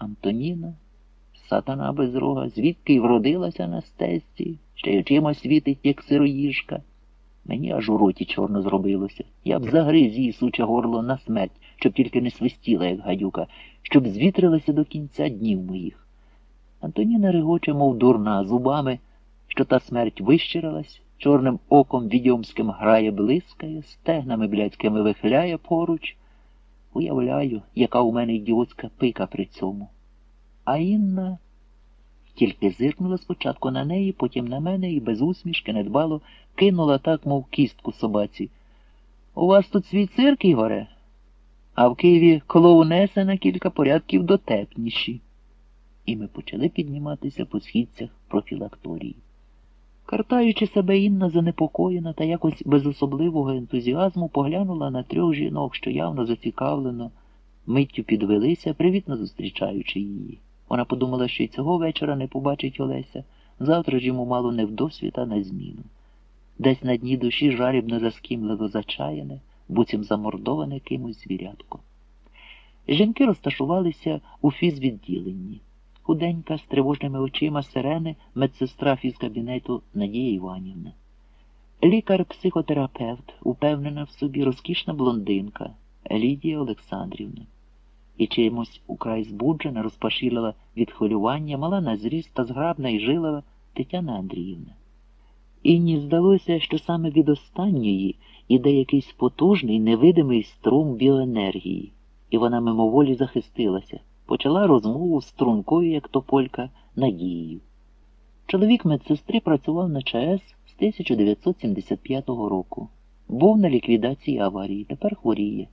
Антоніна, сатана без рога, звідки й вродилася на стесці, ще й очима світить, як сироїжка. Мені аж у роті чорно зробилося. Я б загриз її суче горло на смерть, щоб тільки не свистіла, як гадюка, щоб звітрилася до кінця днів моїх. Антоніна регоче, мов дурна, зубами, що та смерть вищирилась, чорним оком відьомським грає, блискає, стегнами блядськими вихиляє поруч. Уявляю, яка у мене ідіотська пика при цьому. А Інна тільки зиркнула спочатку на неї, потім на мене і без усмішки недбало кинула так, мов кістку собаці. У вас тут свій цирк, Ігоре? А в Києві клоунеси на кілька порядків дотепніші. І ми почали підніматися по східцях профілакторії. Картаючи себе, Інна занепокоєна та якось без особливого ентузіазму поглянула на трьох жінок, що явно зацікавлено, миттю підвелися, привітно зустрічаючи її. Вона подумала, що й цього вечора не побачить Олеся, завтра ж йому мало не вдосвіт, а на зміну. Десь на дні душі жарібно заскімливо зачаяне, буцім замордоване кимось звірятко. Жінки розташувалися у фізвідділенні. Худенька, з тривожними очима сирени, медсестра фізкабінету Надія Іванівна. Лікар-психотерапевт, упевнена в собі розкішна блондинка Лідія Олександрівна. І чимось украй збуджена, розпашілила від хвилювання, мала на зріст та зграбна і жилова Тетяна Андріївна. Інні здалося, що саме від останньої іде якийсь потужний невидимий струм біоенергії, і вона мимоволі захистилася, почала розмову з стрункою, як тополька, надією. Чоловік медсестри працював на ЧАЕС з 1975 року. Був на ліквідації аварії, тепер хворіє.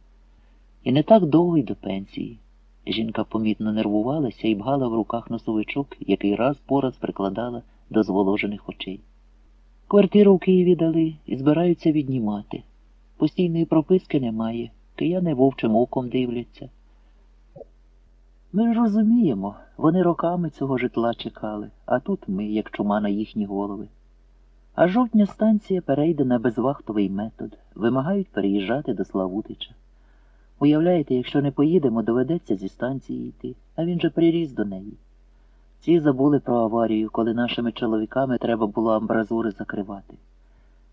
І не так довго й до пенсії. Жінка помітно нервувалася і бгала в руках носовичок, який раз по раз прикладала до зволожених очей. Квартиру в Києві дали і збираються віднімати. Постійної прописки немає, кияни вовчим оком дивляться. Ми ж розуміємо, вони роками цього житла чекали, а тут ми, як чума на їхні голови. А жовтня станція перейде на безвахтовий метод, вимагають переїжджати до Славутича. Уявляєте, якщо не поїдемо, доведеться зі станції йти, а він же приріс до неї. Ці забули про аварію, коли нашими чоловіками треба було амбразури закривати.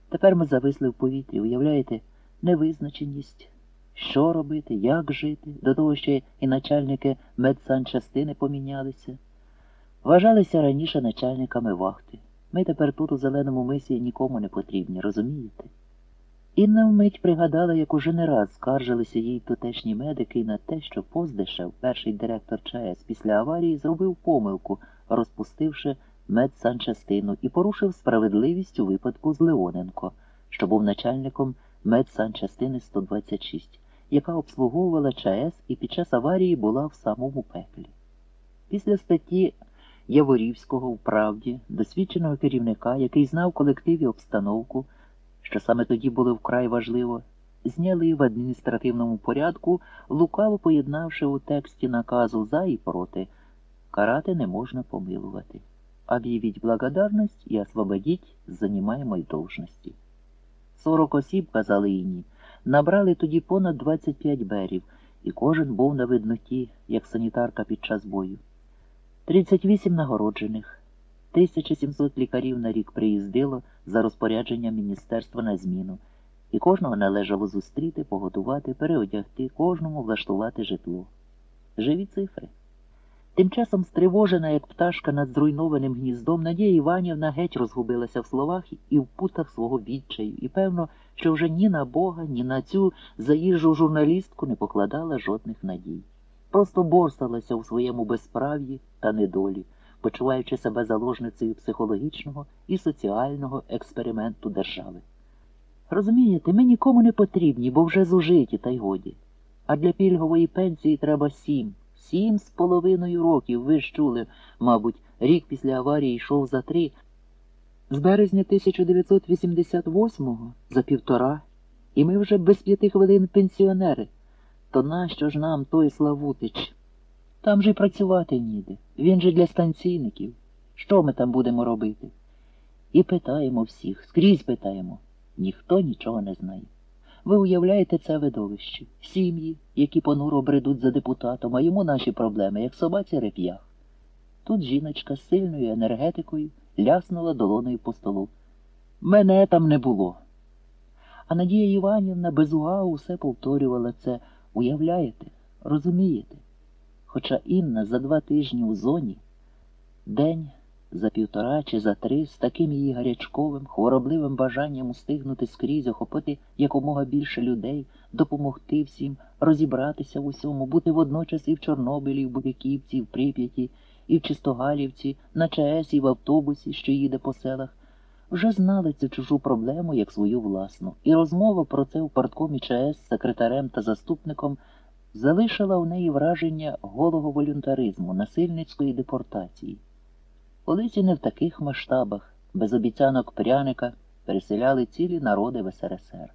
Тепер ми зависли в повітрі, уявляєте, невизначеність, що робити, як жити, до того ще і начальники медсанчастини помінялися. Вважалися раніше начальниками вахти. Ми тепер тут у зеленому мисі нікому не потрібні, розумієте? Інна вмить пригадала, як уже не раз скаржилися їй тутешні медики на те, що Поздешев, перший директор ЧАЕС після аварії, зробив помилку, розпустивши медсанчастину і порушив справедливість у випадку з Леоненко, що був начальником медсанчастини 126, яка обслуговувала ЧАЕС і під час аварії була в самому пеклі. Після статті Яворівського в правді, досвідченого керівника, який знав колектив і обстановку, що саме тоді було вкрай важливо, зняли в адміністративному порядку, лукаво поєднавши у тексті наказу за і проти, карати не можна помилувати. Об'явіть благодарність і освободіть з занімаємої должності. Сорок осіб, казали іні, набрали тоді понад 25 берів, і кожен був на видноті, як санітарка під час бою. 38 нагороджених. 1700 лікарів на рік приїздило за розпорядженням міністерства на зміну, і кожного належало зустріти, погодувати, переодягти, кожному влаштувати житло. Живі цифри. Тим часом, стривожена, як пташка над зруйнованим гніздом, Надія Іванівна геть розгубилася в словах і в путах свого відчаю, і певно, що вже ні на Бога, ні на цю заїжджу журналістку не покладала жодних надій. Просто борсалася у своєму безправ'ї та недолі почуваючи себе заложницею психологічного і соціального експерименту держави. Розумієте, ми нікому не потрібні, бо вже зужиті, та й годі. А для пільгової пенсії треба сім, сім з половиною років. Ви ж чули, мабуть, рік після аварії йшов за три. З березня 1988-го за півтора, і ми вже без п'яти хвилин пенсіонери. То нащо ж нам той Славутич? Там же й працювати ніде. Він же для станційників. Що ми там будемо робити? І питаємо всіх, скрізь питаємо. Ніхто нічого не знає. Ви уявляєте це видовище. Сім'ї, які понуро бредуть за депутатом, а йому наші проблеми, як собаці реп'ях. Тут жіночка з сильною енергетикою ляснула долоною по столу. Мене там не було. А Надія Іванівна без угау усе повторювала це. Уявляєте, розумієте? Хоча Інна за два тижні у зоні, день за півтора чи за три, з таким її гарячковим, хворобливим бажанням устигнути скрізь, охопити якомога більше людей, допомогти всім, розібратися в усьому, бути водночас і в Чорнобилі, в Буряківці, і в Прип'яті, і в Чистогалівці, на ЧАЕС, і в автобусі, що їде по селах, вже знали цю чужу проблему як свою власну, і розмова про це в парткомі ЧАЕС з секретарем та заступником залишила у неї враження голого волюнтаризму, насильницької депортації. Колись і не в таких масштабах, без обіцянок пряника, переселяли цілі народи в СРСР.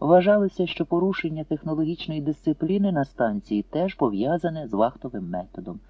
Вважалося, що порушення технологічної дисципліни на станції теж пов'язане з вахтовим методом,